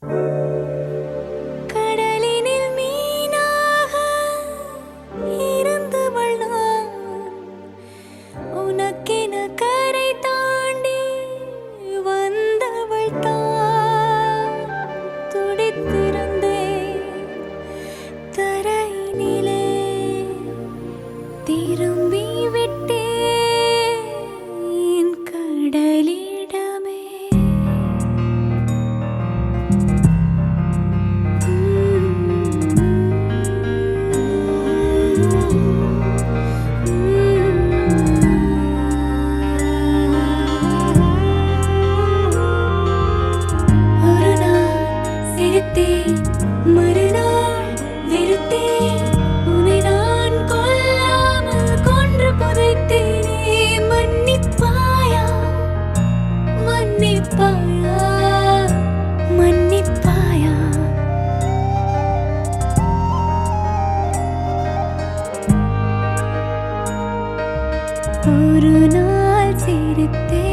Música ஒரு நாள் சிரித்தேன்